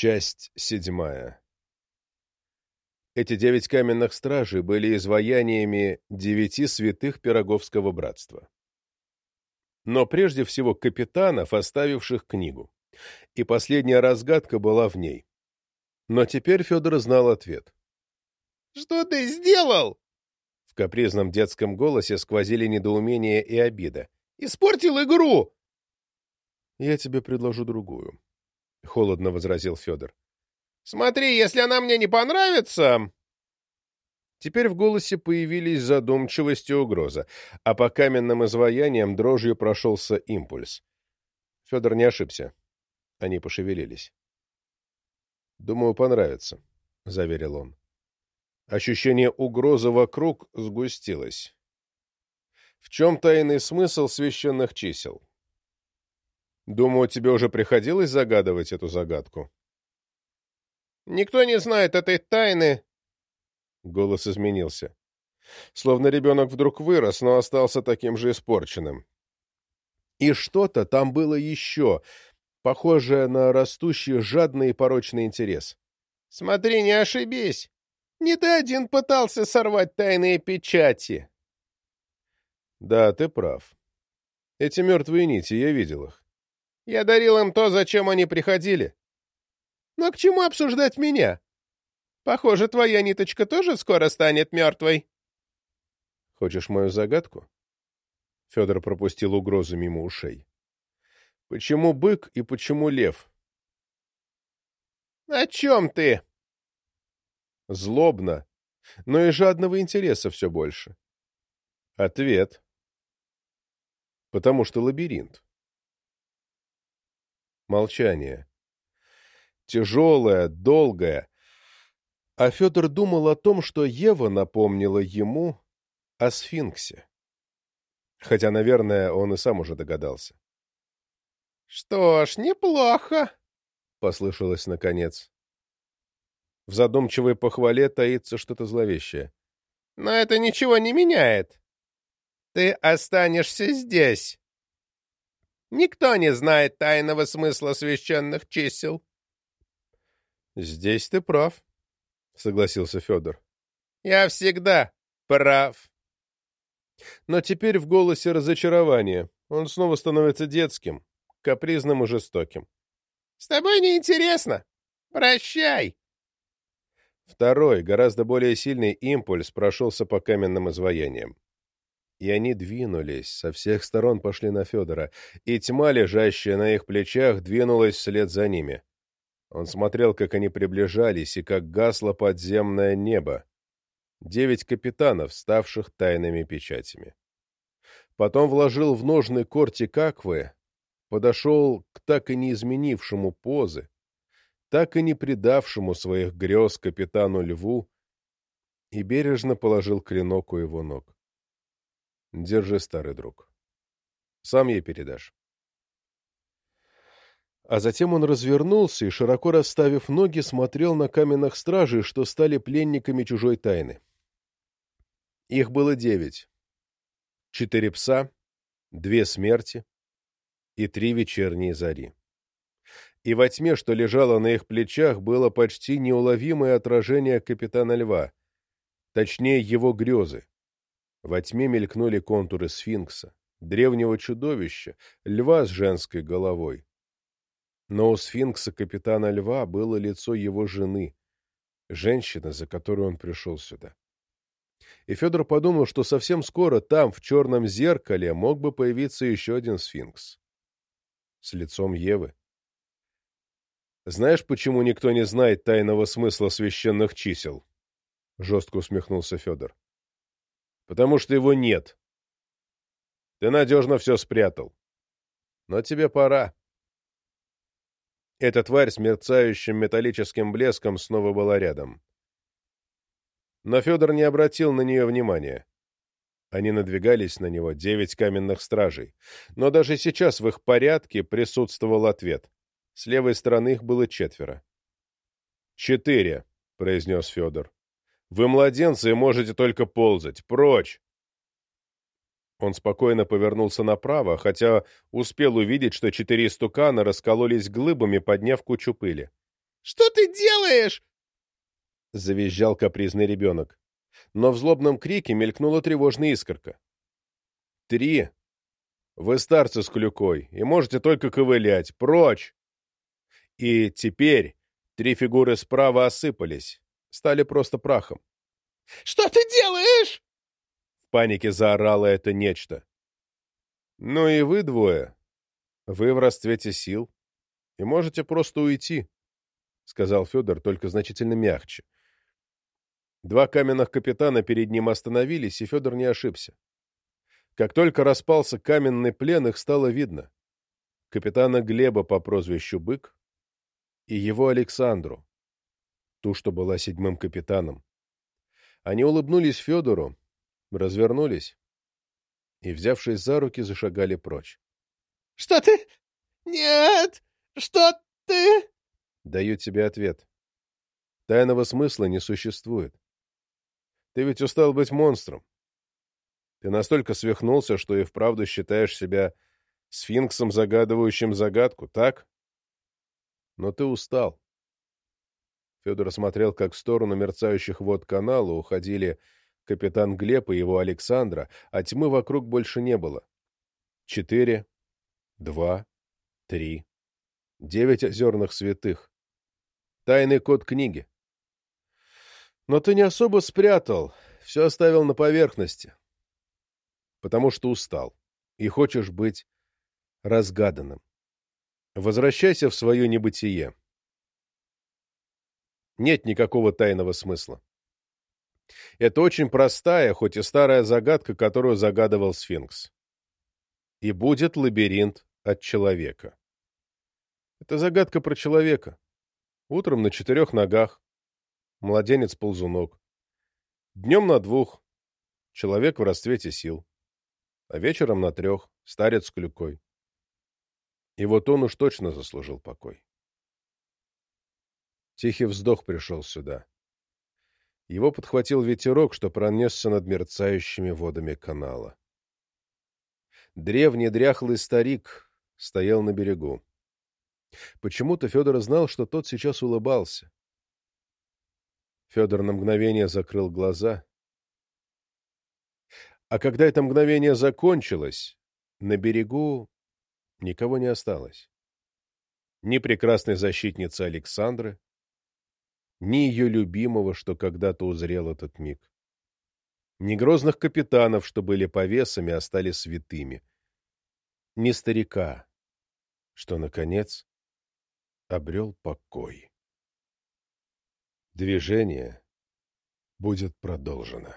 Часть седьмая. Эти девять каменных стражей были изваяниями девяти святых Пироговского братства. Но прежде всего капитанов, оставивших книгу. И последняя разгадка была в ней. Но теперь Федор знал ответ. «Что ты сделал?» В капризном детском голосе сквозили недоумение и обида. «Испортил игру!» «Я тебе предложу другую», — холодно возразил Федор. «Смотри, если она мне не понравится...» Теперь в голосе появились задумчивость и угроза, а по каменным изваяниям дрожью прошелся импульс. Федор не ошибся. Они пошевелились. «Думаю, понравится», — заверил он. Ощущение угрозы вокруг сгустилось. В чем тайный смысл священных чисел? Думаю, тебе уже приходилось загадывать эту загадку. Никто не знает этой тайны. Голос изменился. Словно ребенок вдруг вырос, но остался таким же испорченным. И что-то там было еще, похожее на растущий жадный и порочный интерес. «Смотри, не ошибись! Не ты один пытался сорвать тайные печати!» «Да, ты прав. Эти мертвые нити, я видел их. Я дарил им то, зачем они приходили. Но к чему обсуждать меня? Похоже, твоя ниточка тоже скоро станет мертвой. Хочешь мою загадку? Федор пропустил угрозу мимо ушей. Почему бык и почему лев? О чем ты? Злобно, но и жадного интереса все больше. Ответ. Потому что лабиринт. Молчание. Тяжелое, долгое. А Федор думал о том, что Ева напомнила ему о сфинксе. Хотя, наверное, он и сам уже догадался. — Что ж, неплохо, — послышалось наконец. В задумчивой похвале таится что-то зловещее. — Но это ничего не меняет. Ты останешься здесь. Никто не знает тайного смысла священных чисел. — Здесь ты прав, — согласился Федор. — Я всегда прав. Но теперь в голосе разочарование. Он снова становится детским, капризным и жестоким. — С тобой неинтересно. Прощай. Второй, гораздо более сильный импульс прошелся по каменным изваяниям. И они двинулись, со всех сторон пошли на Федора, и тьма, лежащая на их плечах, двинулась вслед за ними. Он смотрел, как они приближались, и как гасло подземное небо. Девять капитанов, ставших тайными печатями. Потом вложил в ножны кортик аквы, подошел к так и не изменившему позы, так и не предавшему своих грез капитану Льву, и бережно положил клинок у его ног. Держи, старый друг. Сам ей передашь. А затем он развернулся и, широко расставив ноги, смотрел на каменных стражей, что стали пленниками чужой тайны. Их было девять. Четыре пса, две смерти и три вечерние зари. И во тьме, что лежало на их плечах, было почти неуловимое отражение капитана Льва, точнее его грезы, во тьме мелькнули контуры сфинкса, древнего чудовища, льва с женской головой. Но у сфинкса капитана льва было лицо его жены, женщины, за которую он пришел сюда. И Федор подумал, что совсем скоро там, в черном зеркале, мог бы появиться еще один сфинкс. С лицом Евы. «Знаешь, почему никто не знает тайного смысла священных чисел?» — жестко усмехнулся Федор потому что его нет. Ты надежно все спрятал. Но тебе пора. Эта тварь с мерцающим металлическим блеском снова была рядом. Но Федор не обратил на нее внимания. Они надвигались на него, девять каменных стражей. Но даже сейчас в их порядке присутствовал ответ. С левой стороны их было четверо. «Четыре», — произнес Федор. Вы младенцы и можете только ползать. Прочь!» Он спокойно повернулся направо, хотя успел увидеть, что четыре стукана раскололись глыбами, подняв кучу пыли. Что ты делаешь?» — завизжал капризный ребенок. Но в злобном крике мелькнула тревожная искорка. «Три! Вы старцы с клюкой, и можете только ковылять. Прочь!» И теперь три фигуры справа осыпались, стали просто прахом. «Что ты делаешь?» В панике заорало это нечто. «Ну и вы двое. Вы в расцвете сил и можете просто уйти», — сказал Федор, только значительно мягче. Два каменных капитана перед ним остановились, и Федор не ошибся. Как только распался каменный плен, их стало видно. Капитана Глеба по прозвищу Бык и его Александру, ту, что была седьмым капитаном. Они улыбнулись Федору, развернулись и, взявшись за руки, зашагали прочь. — Что ты? Нет! Что ты? Даю тебе ответ. Тайного смысла не существует. Ты ведь устал быть монстром. Ты настолько свихнулся, что и вправду считаешь себя сфинксом, загадывающим загадку, так? Но ты устал. Федор смотрел, как в сторону мерцающих вод канала уходили капитан Глеб и его Александра, а тьмы вокруг больше не было. Четыре, два, три, девять озерных святых. Тайный код книги. Но ты не особо спрятал, все оставил на поверхности. Потому что устал и хочешь быть разгаданным. Возвращайся в свое небытие. Нет никакого тайного смысла. Это очень простая, хоть и старая загадка, которую загадывал сфинкс. И будет лабиринт от человека. Это загадка про человека. Утром на четырех ногах. Младенец-ползунок. Днем на двух. Человек в расцвете сил. А вечером на трех. Старец с клюкой. И вот он уж точно заслужил покой. Тихий вздох пришел сюда. Его подхватил ветерок, что пронесся над мерцающими водами канала. Древний дряхлый старик стоял на берегу. Почему-то Федор знал, что тот сейчас улыбался. Федор на мгновение закрыл глаза. А когда это мгновение закончилось, на берегу никого не осталось. Ни прекрасной защитницы Александры, ни ее любимого, что когда-то узрел этот миг. Ни грозных капитанов, что были повесами, а стали святыми. Ни старика, что, наконец, обрел покой. Движение будет продолжено.